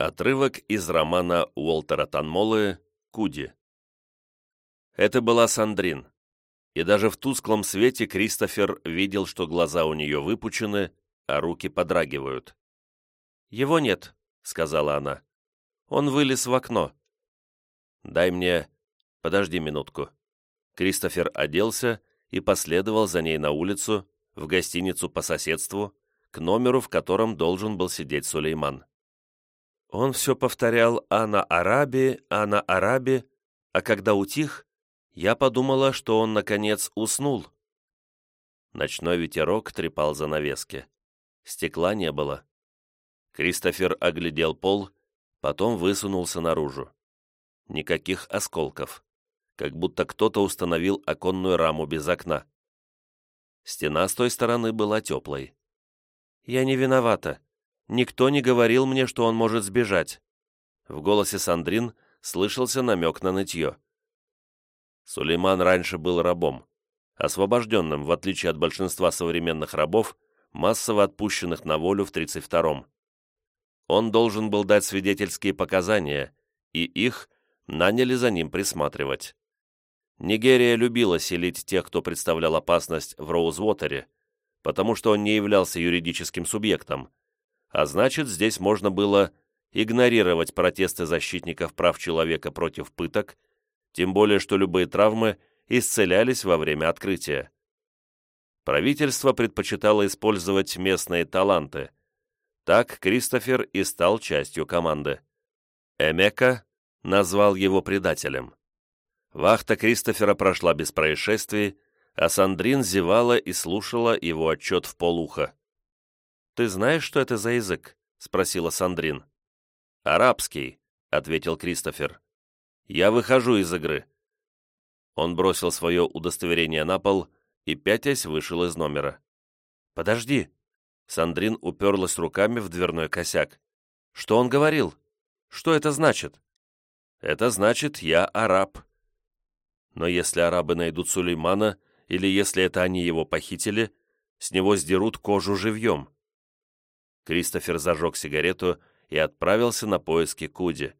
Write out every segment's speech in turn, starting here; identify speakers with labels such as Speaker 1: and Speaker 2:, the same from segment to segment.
Speaker 1: Отрывок из романа Уолтера Танмолы «Куди». Это была Сандрин, и даже в тусклом свете Кристофер видел, что глаза у нее выпучены, а руки подрагивают. «Его нет», — сказала она. «Он вылез в окно». «Дай мне... Подожди минутку». Кристофер оделся и последовал за ней на улицу, в гостиницу по соседству, к номеру, в котором должен был сидеть Сулейман. Он все повторял «Ана Араби, Ана Араби», а когда утих, я подумала, что он, наконец, уснул. Ночной ветерок трепал занавески. Стекла не было. Кристофер оглядел пол, потом высунулся наружу. Никаких осколков. Как будто кто-то установил оконную раму без окна. Стена с той стороны была теплой. «Я не виновата», Никто не говорил мне, что он может сбежать». В голосе Сандрин слышался намек на нытье. Сулейман раньше был рабом, освобожденным, в отличие от большинства современных рабов, массово отпущенных на волю в 32-м. Он должен был дать свидетельские показания, и их наняли за ним присматривать. Нигерия любила селить тех, кто представлял опасность в Роузвотере, потому что он не являлся юридическим субъектом, а значит, здесь можно было игнорировать протесты защитников прав человека против пыток, тем более что любые травмы исцелялись во время открытия. Правительство предпочитало использовать местные таланты. Так Кристофер и стал частью команды. Эмека назвал его предателем. Вахта Кристофера прошла без происшествий, а Сандрин зевала и слушала его отчет в полуха. «Ты знаешь, что это за язык?» — спросила Сандрин. «Арабский», — ответил Кристофер. «Я выхожу из игры». Он бросил свое удостоверение на пол и, пятясь, вышел из номера. «Подожди!» Сандрин уперлась руками в дверной косяк. «Что он говорил? Что это значит?» «Это значит, я араб». Но если арабы найдут Сулеймана, или если это они его похитили, с него сдерут кожу живьем. Кристофер зажег сигарету и отправился на поиски Куди.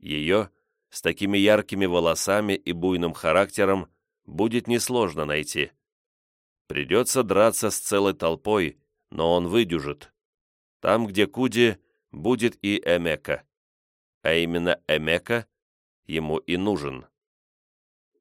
Speaker 1: Ее, с такими яркими волосами и буйным характером, будет несложно найти. Придется драться с целой толпой, но он выдюжит. Там, где Куди, будет и Эмека. А именно Эмека ему и нужен.